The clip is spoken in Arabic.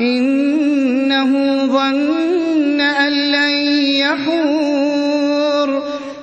إِنَّهُ ظَنَّ أَن لَّن يَحُورَ